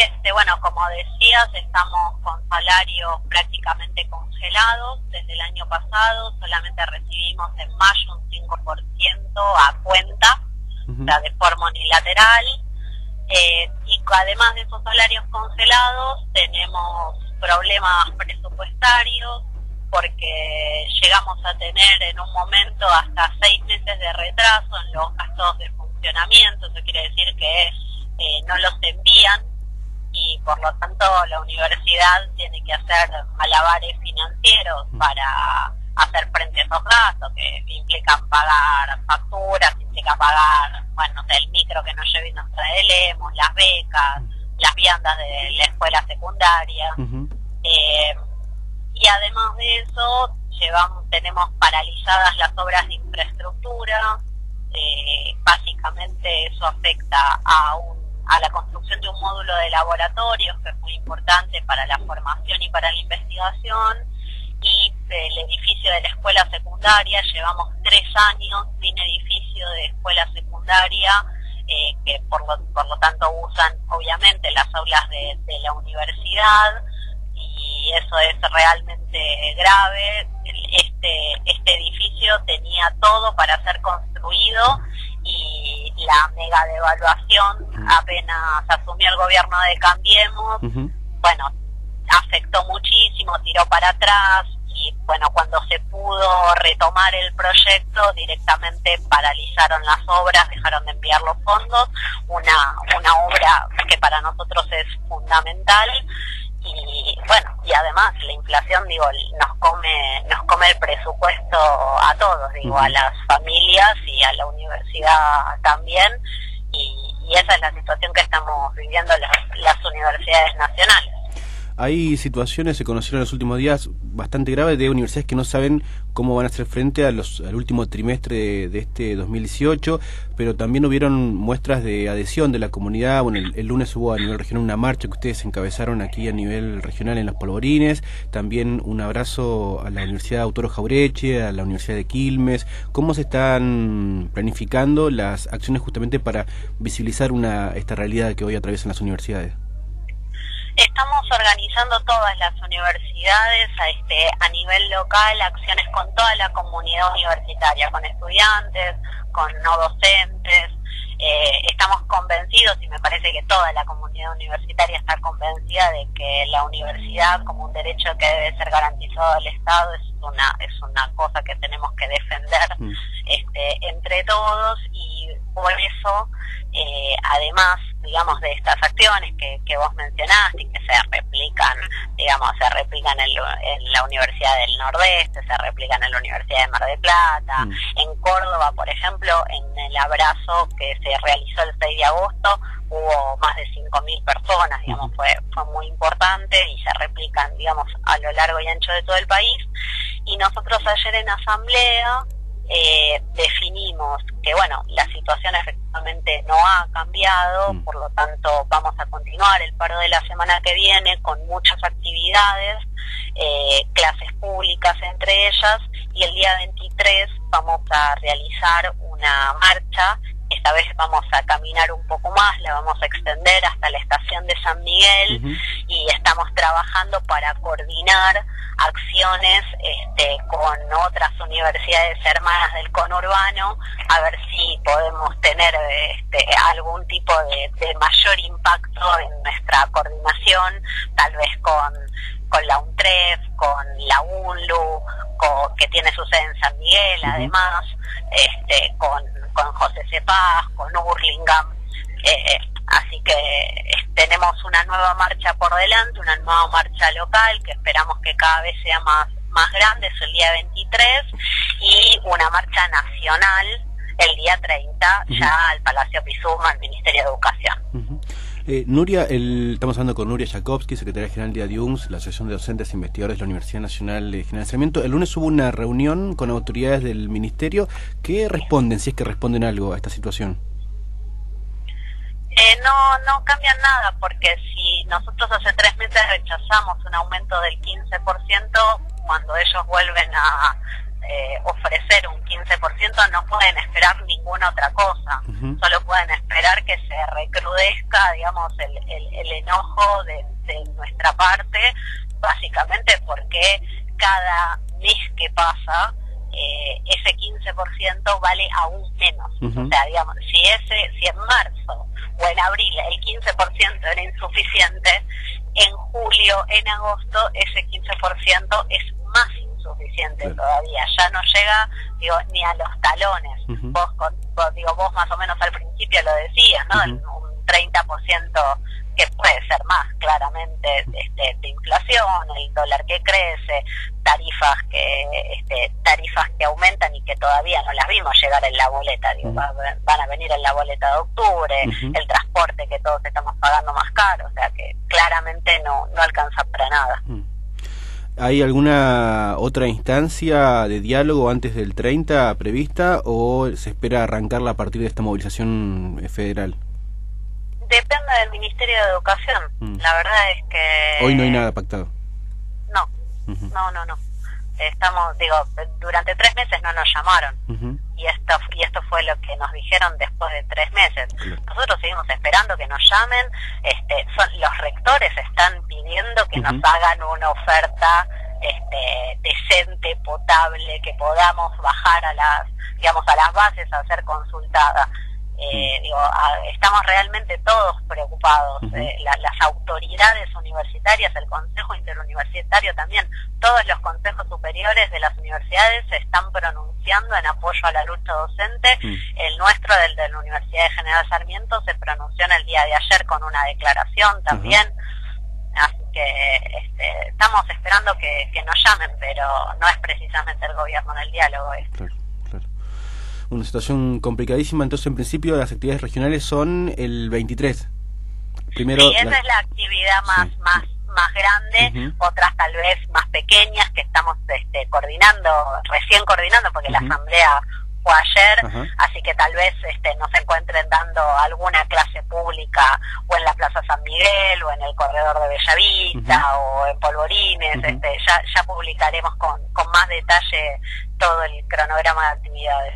este, bueno, como decías, estamos con salarios prácticamente congelados desde el año pasado, solamente recibimos en mayo un 5% a cuenta, o sea, de forma unilateral, eh, y además de esos salarios congelados, tenemos problemas presupuestarios, porque llegamos a tener en un momento hasta seis meses de retraso en los gastos de funcionamiento, eso quiere decir que eh, no los envían y por lo tanto la universidad tiene que hacer malabares financieros para hacer frente a esos gastos que implican pagar facturas, implica pagar, bueno, el micro que nos lleve y nos las becas, las viandas de la escuela secundaria. eh, y además de eso, llevamos, tenemos paralizadas las obras de infraestructura, eh, básicamente eso afecta a un a la construcción de un módulo de laboratorios que es muy importante para la formación y para la investigación y el edificio de la escuela secundaria. Llevamos tres años sin edificio de escuela secundaria eh, que por lo, por lo tanto usan obviamente las aulas de, de la universidad y eso es realmente grave. Este este edificio tenía todo para ser construido y la mega devaluación apenas asumió el gobierno de Cambiemos, bueno, afectó muchísimo, tiró para atrás y bueno, cuando se pudo retomar el proyecto directamente paralizaron las obras, dejaron de enviar los fondos, una, una obra que para nosotros es fundamental y bueno y además la inflación digo nos come nos come el presupuesto a todos digo a las familias y a la universidad también y, esa es la situación que estamos viviendo las universidades nacionales hay situaciones, se conocieron en los últimos días, bastante graves de universidades que no saben cómo van a hacer frente a los, al último trimestre de, de este 2018, pero también hubieron muestras de adhesión de la comunidad. Bueno, el, lunes hubo a nivel regional una marcha que ustedes encabezaron aquí a nivel regional en Los Polvorines, también un abrazo a la Universidad Autoro Jaureche, a la Universidad de Quilmes. ¿Cómo se están planificando las acciones justamente para visibilizar una, esta realidad que hoy atraviesan las universidades? Estamos organizando todas las universidades a, este, a nivel local, acciones con toda la comunidad universitaria, con estudiantes, con no docentes. Eh, estamos convencidos, y me parece que toda la comunidad universitaria está convencida de que la universidad como un derecho que debe ser garantizado al Estado es una es una cosa que tenemos que defender mm. este, entre todos y por eso eh, además digamos, de estas acciones que, que vos mencionaste y que se replican, digamos, se replican en, en, la Universidad del Nordeste, se replican en la Universidad de Mar del Plata, mm. en Córdoba, por ejemplo, en el abrazo que se realizó el 6 de agosto, hubo más de 5.000 personas, digamos, fue, fue muy importante y se replican, digamos, a lo largo y ancho de todo el país. Y nosotros ayer en asamblea eh, definimos que, bueno, la situación efectivamente no ha cambiado, mm. por lo tanto vamos a continuar el paro de la semana que viene con muchas actividades, eh, clases públicas entre ellas, y el día 23 vamos a realizar una marcha esta vez vamos a caminar un poco más, la vamos a extender hasta la estación de San Miguel uh -huh. y estamos trabajando para coordinar acciones este, con otras universidades hermanas del conurbano, a ver si podemos tener este, algún tipo de, de mayor impacto en nuestra coordinación, tal vez con con la UNTREF, con la UNLU, con, que tiene su sede en San Miguel, uh -huh. además, este, con, con José Cepaz, con Hurlingham. Eh, así que eh, tenemos una nueva marcha por delante, una nueva marcha local que esperamos que cada vez sea más, más grande, es el día 23, y una marcha nacional el día 30 uh -huh. ya al Palacio Pizuma, al Ministerio de Educación. Uh -huh. Eh, Nuria, el, estamos hablando con Nuria Jakovsky, secretaria general de ADIUNS, la Asociación de Docentes e Investigadores de la Universidad Nacional de General Sarmiento. El lunes hubo una reunión con autoridades del Ministerio. ¿Qué responden, si es que responden algo a esta situación? Eh, no, no cambian nada, porque si nosotros hace tres meses rechazamos un aumento del 15%, cuando ellos vuelven a, eh, ofrecer un 15%, no pueden esperar ninguna otra cosa. Solo pueden esperar que se recrudezca, digamos, el, el, enojo de, nuestra parte, básicamente porque cada mes que pasa, eh, ese 15% vale aún menos. O sea, digamos, si ese, si en marzo o en abril el 15% era insuficiente, en julio, en agosto, ese 15% es más insuficiente todavía. Ya no llega digo, ni a los talones. vos, digo, vos más o menos al principio lo decías, ¿no? Un 30% que puede ser más claramente este, de inflación, el dólar que crece, tarifas que este, tarifas que aumentan y que todavía no las vimos llegar en la boleta, digo, van a venir en la boleta de octubre, el transporte que todos estamos pagando más caro, o sea que claramente no, no alcanza para nada. ¿Hay alguna otra instancia de diálogo antes del 30 prevista o se espera arrancarla a partir de esta movilización federal? Depende del Ministerio de Educación. Mm. La verdad es que... Hoy no hay nada pactado. No, no, no, no. Estamos, digo, durante tres meses no nos llamaron. Y esto y esto fue lo que nos dijeron después de tres meses. Nosotros seguimos esperando que nos llamen. Este, son, los rectores están pidiendo que nos hagan una oferta este, decente, potable, que podamos bajar a las, digamos, a las bases a ser consultada. Eh, digo, estamos realmente todos preocupados, eh, las autoridades universitarias, el Consejo Interuniversitario también, todos los consejos superiores de las universidades se están pronunciando en apoyo a la lucha docente. El nuestro, del de la Universidad de General Sarmiento, se pronunció en el día de ayer con una declaración también. Así que este, estamos esperando que, que, nos llamen, pero no es precisamente el gobierno en el diálogo. Esto una situación complicadísima, entonces en principio las actividades regionales son el 23. Primero, sí, esa es la actividad más, más, más grande, otras tal vez más pequeñas que estamos este, coordinando, recién coordinando, porque la asamblea fue ayer, así que tal vez este, nos encuentren dando alguna clase pública o en la Plaza San Miguel o en el corredor de Bellavista o en Polvorines, este, ya, ya publicaremos con, con más detalle todo el cronograma de actividades.